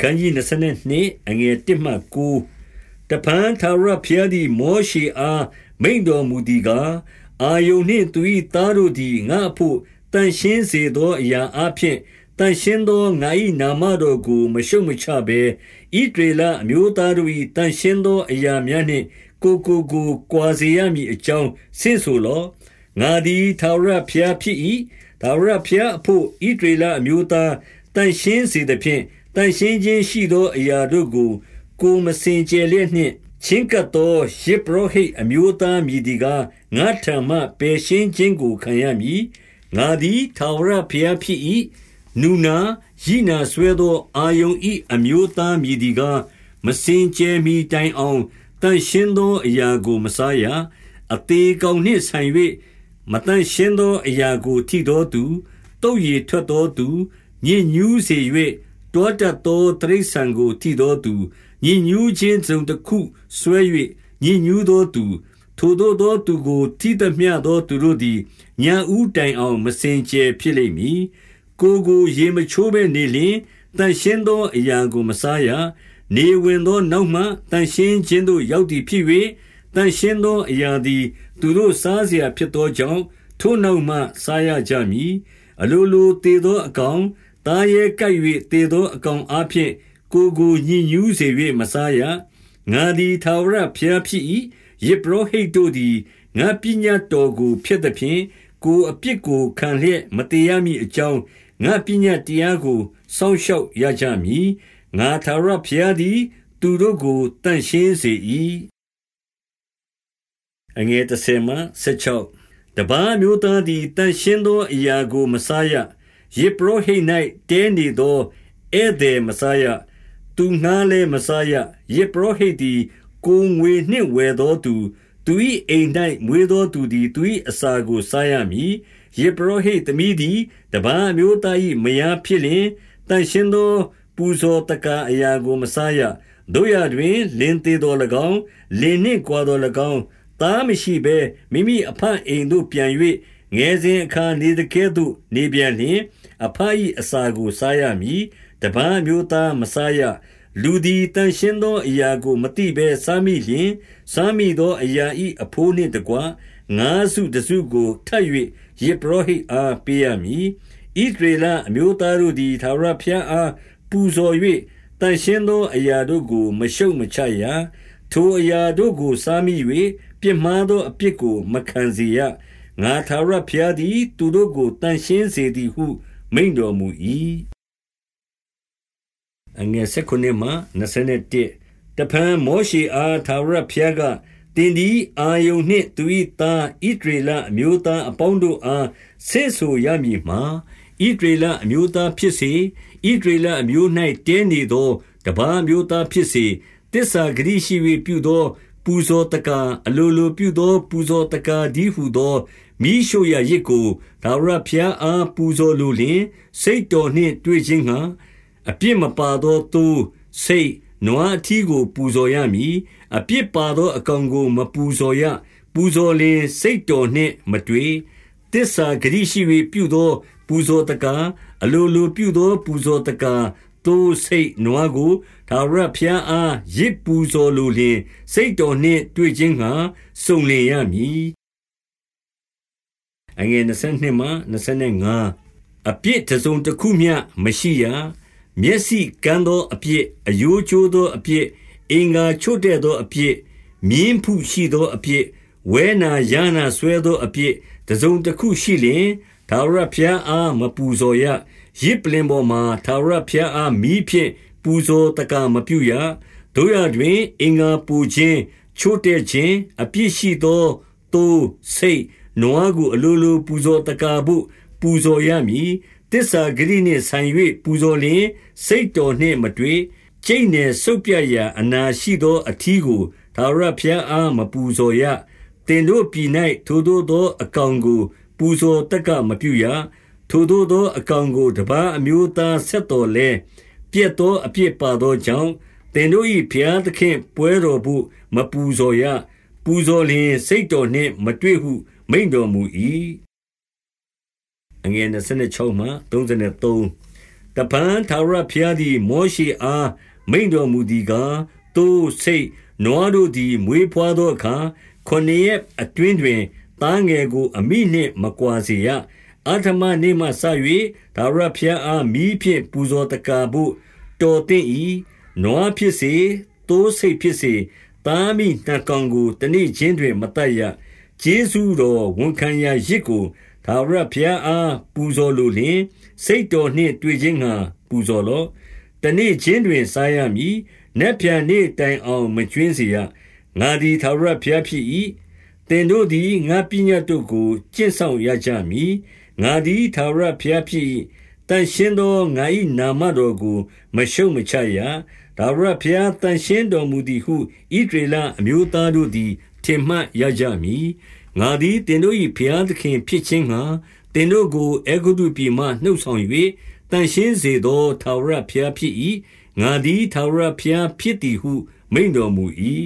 ခန်းကြီး22အငယ်1မှ9တပန်သာရဖျားသည်မောရှေအားမိန်တော်မူသည်ကားအာယုန်နှင့်သူ၏သားတို့သည်ငါ့ဖို့တန်ရှင်းစေသောအရာအဖြစ်တန်ရှင်းသောငါ၏နာမတော်ကိုမရှုတ်မချဘဲဣဒေလအမျိုးသားတို့၏တန်ရှင်းသောအရာများနှင့်ကိုကိုကိုကွာစေရမည်အကြောင်းဆင့်ဆိုလော့ငါသည်သာရဖျားဖြစ်၏သာရဖျားအဖို့ဣဒေလအမျိုးသားတန်ရှင်းစေသဖြင့် တန်ရှင်းခြင်းရှိသောအရာတို့ကို ကိုမစင်ကြယ်လျက်နှင့်ချင်းကပ်သောယေဘရဟိအမျိုးသားမြည်ဒီကငါထံမှပယ်ရှင်းခြင်းကိုခံရမည်ငါသည်ထာဝရဘုရားဖြစ်၏နူနာရိနာဆွဲသောအာယုန်ဤအမျိုးသားမြည်ဒီကမစင်ကြယ်မီတိုင်အောင်တန်ရှင်းသောအရာကိုမစားရအသေးကောင်နှင့်ဆိုင်၍မတန်ရှင်းသောအရာကိုထိတော်သူတုတ်ရည်ထွက်တော်သူညဉ့်ညူးစေ၍ တောတတ်သောတရိษံကိုထိတော်သူညဉ့်ညူးခြင်းစုံတစ်ခုဆွဲ၍ညဉ့်ညူးသောသူထိုသောသောသူကိုထိသမျှသောသူတို့သည်ညာဥတိုင်အောင်မစင်ကြယ်ဖြစ်လိမ့်မည်ကိုကိုရေမချိုးဘဲနေလျင်တန်ရှင်းသောအရာကိုမစားရနေဝင်သောနောက်မှတန်ရှင်းခြင်းသို့ရောက်သည်ဖြစ်၍တန်ရှင်းသောအရာသည် သူတို့စားเสียဖြစ်သောကြောင့်ထိုနောက်မှစားရကြမည်အလိုလိုတည်သောအကောင် တားရဲကပ်၍တည်သောအကောင်အားဖြင့်ကိုကိုညှဉ်းညူးစေ၍မစားရငါသည်ထာဝရဘုရားဖြစ်၏ယေဘရဟိတ်တို့သည်ငါပညာတော်ကိုဖျက်သဖြင့်ကိုအပြစ်ကိုခံလျက်မတရားမိအကြောင်းငါပညာတရားကိုစောင့်ရှောက်ရကြမည်ငါထာဝရဘုရားသည် သူတို့ကိုတန့်ရှင်းစေ၏အငယ်30မှ16တပားမျိုးသားသည်တန့်ရှင်းသောအရာကိုမစားရ ယေဘရဟိတ်၌တဲနေသောဧည့်သည်မစားရသူငှားလည်းမစားရယေဘရဟိတ်သည်ကိုငွေနှင့်ဝယ်သောသူသူ၏အိမ်၌မွေးသောသူသည်သူ၏အစာကိုစားရမည်ယေဘရဟိတ်သမီးသည်တပန်းမျိုးသား၏မယားဖြစ်လျင်တန်ရှင်းသော ပူဇော်တကာအရာကိုမစားရတို့ရတွင်လင်းသေးတော်၎င်းလင်းနှင့်ကွာတော်၎င်းသားမရှိဘဲမိမိအဖအိမ်သို့ပြန်၍ငယ်စဉ်အခါနေတကဲ့သို့နေပြန်လျင် အဖ၏အစာကိုစားရမည်တပန်းမျိုးသားမစားရလူသည်တန်ရှင်းသောအရာကိုမသိဘဲစားမိလျင်စားမိသောအရာ၏အဖိုးနှင့်တကွငါးစုတစုကိုထပ်၍ယေဘရဟိအားပေးရမည်ဣဒရေလအမျိုးသားတို့သည်သာရဖျားအားပူဇော်၍တန်ရှင်းသောအရာတို့ကို မရှုတ်မချရထိုအရာတို့ကိုစားမိ၍ပြစ်မှားသောအပြစ်ကို မခံစေရငါသာရဖျားသည် သူတို့ကိုတန်ရှင်းစေသည်ဟု မိန်တော်မူ၏အငယ်၁၉မှ21တဖန်မောရှေအားသာရဖျားကတင်ဒီအာယုန်နှင့်သူ၏သားဣဒရေလအမျိုးသားအပေါင်းတို့အားဆင့်ဆိုရမည်မှာဣဒရေလအမျိုးသားဖြစ်စေဣဒရေလအမျိုး၌တဲနေသောတပားမျိုးသားဖြစ်စေတစ္ဆာဂရိရှိ၍ပြုသော ပူဇော်တကာအလိုလိုပြုသော ပူဇော်တကာဒီဟုသော မိရှုရရစ်ကိုဒါဝရဖျားအားပူဇော်လိုလျင်စိတ်တော်နှင့်တွေ့ခြင်းဟာအပြစ်မပါသောသူစိတ်နွားအထီးကို ပူဇော်ရမည်အပြစ်ပါသောအကောင်ကို မပူဇော်ရပူဇော်လင်စိတ်တော်နှင့်မတွေ့တစ္ဆာဂရိရှိ၍ပြုသော ပူဇော်တကားအလိုလိုပြုသော ပူဇော်တကားသိုးစိတ်နွားကိုသာရဖျားအားရစ်ပူဇော်လိုလင်စိတ်တော်နှင့်တွေ့ခြင်းဟာစုံလင်ရမည် အငယ်22မှ25အပြစ်တစုံတစ်ခုမျှမရှိရမျက်စိကန်းသောအပြစ်အယိုးချိုးသောအပြစ်အင်္ဂါချွတ်တဲ့သောအပြစ်မြင်းဖုရှိသောအပြစ်ဝဲနာယာနာဆွဲသောအပြစ်တစုံတစ်ခုရှိလျင်သာရဖျားအားမပူဇော်ရရစ်ပလင်ပေါ်မှာသာရဖျားအားမိဖြင့်ပူဇော်တကာမပြုရတို့ရတွင်အင်္ဂါပူခြင်းချို့တဲ့ခြင်းအပြစ်ရှိသောသိုးစိတ် နွားကိုအလိုလိုပူဇော်တကာဖို့ပူဇော်ရမည်တစ္ဆာဂရိနှင့်ဆိုင်၍ပူဇော်လျင်စိတ်တော်နှင့်မတွေ့ကျိတ်နယ်ဆုပ်ပြရာအနာရှိသောအထီးကိုသာရဖျားအားမပူဇော်ရတင်တို့ပြည်၌ထိုသောသောအကောင်ကို ပူဇော်တက်ကမပြုရထိုသောသောအကောင်ကိုတပားအမျိုးသားဆက်တော်လဲပြက်သောအပြစ်ပါသောကြောင့်တင်တို့၏ဖျားသခင်ပွဲတော်ဘုမပူဇော်ရပူဇော်လျင်စိတ်တော်နှင့်မတွေ့ဟု မိန်တော်မူ၏အငယ်26မှ33တပန်းထာဝရဘုရားသည်မောရှေအားမိန်တော်မူသည်ကားတိုးစိတ်နွားတို့သည် မွေးဖွားသောအခါခொနည်းရက်အတွင်းတွင်သားငယ်ကိုအမိနှင့်မကွာစေရအာထမနေ့မှစ၍ဒါဝရဖျားအားမိဖြင့်ပူဇော်တကာဘုတော်တင့်၏နွားဖြစ်စေတိုးစိတ်ဖြစ်စေသားမိနှကောင်ကိုတနေ့ချင်းတွင် မတတ်ရ ကျေးဇူးတော်ဝန်ခံရာရစ်ကိုဒါဝရဖျားအား ပူဇော်လိုလျင် စိတ်တော်နှင့်တွေ့ခြင်းငှာပူဇော်လော့ တနေ့ချင်းတွင် စားရမည် နက်ဖြန်နေ့တိုင်အောင် မကျွင်းစေရ ငါသည်သာရဖျားဖြစ်၏သင်တို့သည် ငါပညာတို့ကို ကျင့်ဆောင်ရကြမည် ငါသည်သာရဖျားဖြစ်၏တန်ရှင်းသော ငါ၏နာမတော်ကို မရှုံမချရဒါဝရဖျားတန်ရှင်းတော်မူသည်ဟုဣဒရေလအမျိုးသားတို့သည် ထင်မှတ်ရကြမည်ငါသည်တင်တို့၏ဖျားသခင်ဖြစ်ခြင်းငှာတင်တို့ကိုအေဂုတုပြည်မှနှုတ်ဆောင်၍တန်ရှင်းစေသောသာဝရဖျားဖြစ်၏ငါသည်ထာဝရဘုရားဖြစ်သည်ဟု မိန့်တော်မူ၏